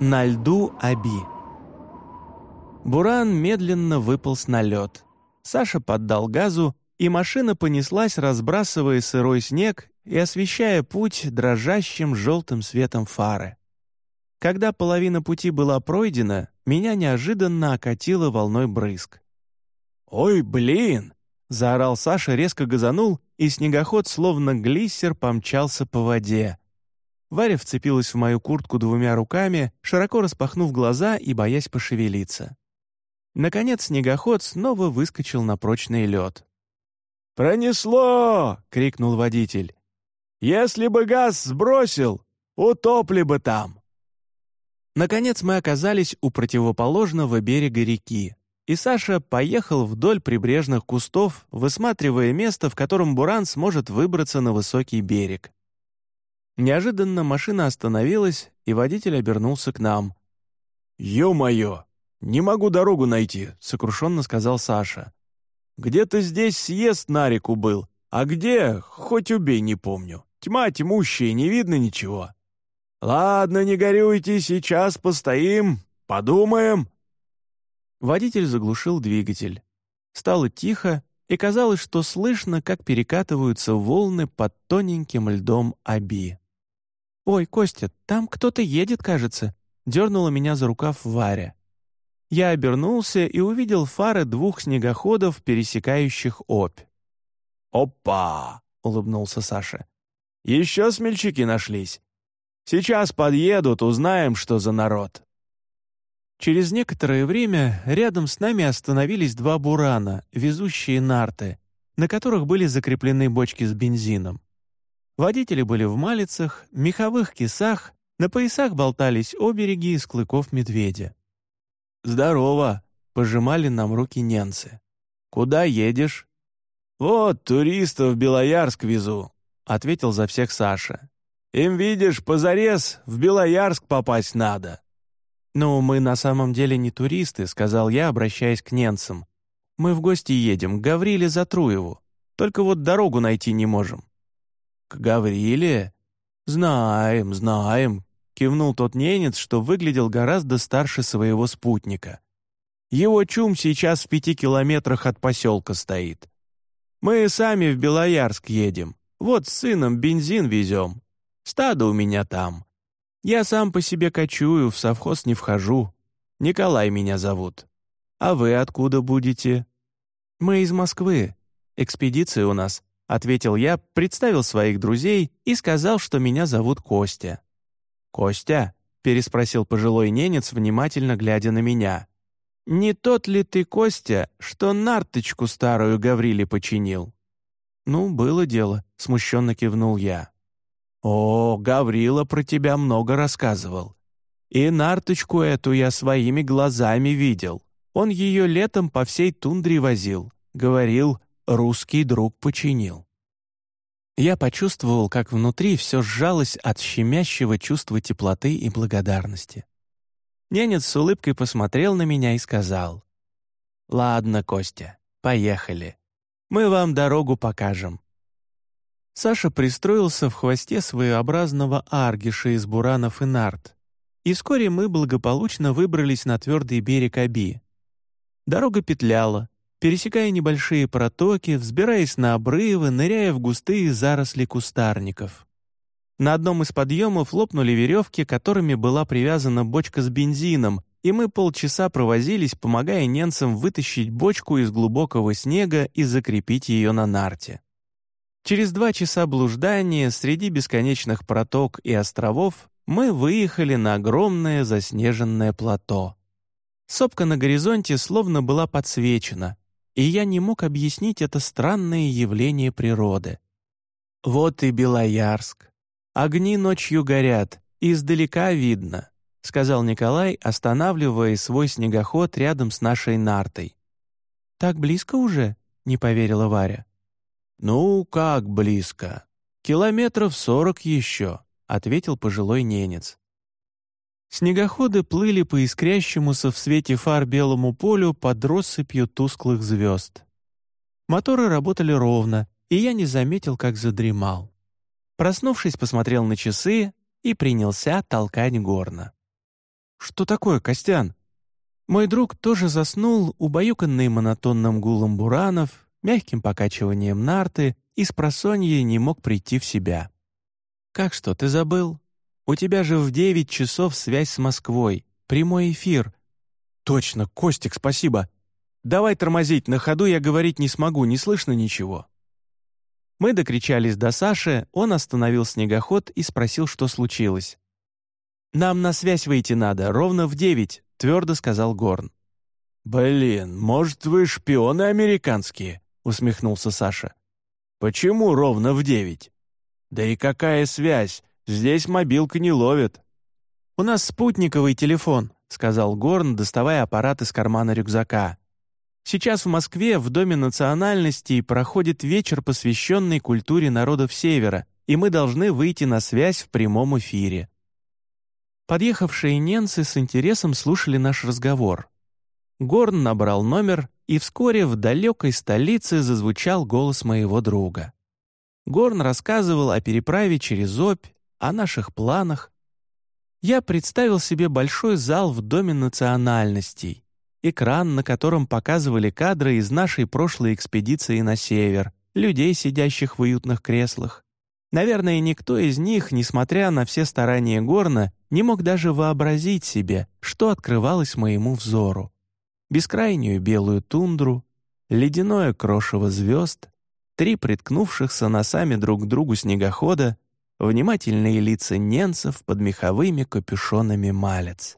На льду Аби. Буран медленно выполз на лед. Саша поддал газу, и машина понеслась, разбрасывая сырой снег и освещая путь дрожащим желтым светом фары. Когда половина пути была пройдена, меня неожиданно окатило волной брызг. «Ой, блин!» — заорал Саша, резко газанул, и снегоход, словно глиссер, помчался по воде. Варя вцепилась в мою куртку двумя руками, широко распахнув глаза и боясь пошевелиться. Наконец снегоход снова выскочил на прочный лед. «Пронесло!» — крикнул водитель. «Если бы газ сбросил, утопли бы там!» Наконец мы оказались у противоположного берега реки, и Саша поехал вдоль прибрежных кустов, высматривая место, в котором Буран сможет выбраться на высокий берег. Неожиданно машина остановилась, и водитель обернулся к нам. «Ё-моё! Не могу дорогу найти», — сокрушенно сказал Саша. «Где-то здесь съезд на реку был, а где, хоть убей, не помню. Тьма тьмущая, не видно ничего». «Ладно, не горюйте, сейчас постоим, подумаем». Водитель заглушил двигатель. Стало тихо, и казалось, что слышно, как перекатываются волны под тоненьким льдом Аби. «Ой, Костя, там кто-то едет, кажется», — дернула меня за рукав Варя. Я обернулся и увидел фары двух снегоходов, пересекающих Обь. «Опа!» — улыбнулся Саша. «Еще смельчаки нашлись. Сейчас подъедут, узнаем, что за народ». Через некоторое время рядом с нами остановились два бурана, везущие нарты, на которых были закреплены бочки с бензином. Водители были в малицах, меховых кисах, на поясах болтались обереги из клыков медведя. «Здорово!» — пожимали нам руки ненцы. «Куда едешь?» «Вот, туристов в Белоярск везу», — ответил за всех Саша. «Им, видишь, позарез в Белоярск попасть надо». «Ну, мы на самом деле не туристы», — сказал я, обращаясь к ненцам. «Мы в гости едем, к Гавриле Затруеву. Только вот дорогу найти не можем». «К Гавриле?» «Знаем, знаем», — кивнул тот ненец, что выглядел гораздо старше своего спутника. «Его чум сейчас в пяти километрах от поселка стоит. Мы сами в Белоярск едем. Вот с сыном бензин везем. Стадо у меня там. Я сам по себе кочую, в совхоз не вхожу. Николай меня зовут. А вы откуда будете?» «Мы из Москвы. Экспедиция у нас. — ответил я, представил своих друзей и сказал, что меня зовут Костя. «Костя?» — переспросил пожилой ненец, внимательно глядя на меня. «Не тот ли ты, Костя, что нарточку старую Гавриле починил?» «Ну, было дело», — смущенно кивнул я. «О, Гаврила про тебя много рассказывал. И нарточку эту я своими глазами видел. Он ее летом по всей тундре возил. Говорил, русский друг починил. Я почувствовал, как внутри все сжалось от щемящего чувства теплоты и благодарности. Ненец с улыбкой посмотрел на меня и сказал, «Ладно, Костя, поехали. Мы вам дорогу покажем». Саша пристроился в хвосте своеобразного аргиша из буранов и нарт, и вскоре мы благополучно выбрались на твердый берег Аби. Дорога петляла, пересекая небольшие протоки, взбираясь на обрывы, ныряя в густые заросли кустарников. На одном из подъемов лопнули веревки, которыми была привязана бочка с бензином, и мы полчаса провозились, помогая ненцам вытащить бочку из глубокого снега и закрепить ее на нарте. Через два часа блуждания среди бесконечных проток и островов мы выехали на огромное заснеженное плато. Сопка на горизонте словно была подсвечена, и я не мог объяснить это странное явление природы. «Вот и Белоярск. Огни ночью горят, издалека видно», — сказал Николай, останавливая свой снегоход рядом с нашей нартой. «Так близко уже?» — не поверила Варя. «Ну, как близко? Километров сорок еще», — ответил пожилой ненец. Снегоходы плыли по искрящемуся в свете фар белому полю под россыпью тусклых звезд. Моторы работали ровно, и я не заметил, как задремал. Проснувшись, посмотрел на часы и принялся толкать горно. «Что такое, Костян?» Мой друг тоже заснул, убаюканный монотонным гулом буранов, мягким покачиванием нарты и с просонья не мог прийти в себя. «Как что, ты забыл? У тебя же в девять часов связь с Москвой, прямой эфир». «Точно, Костик, спасибо. Давай тормозить, на ходу я говорить не смогу, не слышно ничего». Мы докричались до Саши, он остановил снегоход и спросил, что случилось. «Нам на связь выйти надо, ровно в девять», — твердо сказал Горн. «Блин, может, вы шпионы американские?» — усмехнулся Саша. «Почему ровно в девять?» «Да и какая связь? Здесь мобилка не ловит». «У нас спутниковый телефон», — сказал Горн, доставая аппарат из кармана рюкзака. Сейчас в Москве в Доме национальностей проходит вечер, посвященный культуре народов Севера, и мы должны выйти на связь в прямом эфире. Подъехавшие ненцы с интересом слушали наш разговор. Горн набрал номер, и вскоре в далекой столице зазвучал голос моего друга. Горн рассказывал о переправе через Обь, о наших планах. Я представил себе большой зал в Доме национальностей, экран, на котором показывали кадры из нашей прошлой экспедиции на север, людей, сидящих в уютных креслах. Наверное, никто из них, несмотря на все старания Горна, не мог даже вообразить себе, что открывалось моему взору. Бескрайнюю белую тундру, ледяное крошево звезд, три приткнувшихся носами друг к другу снегохода, внимательные лица ненцев под меховыми капюшонами малец.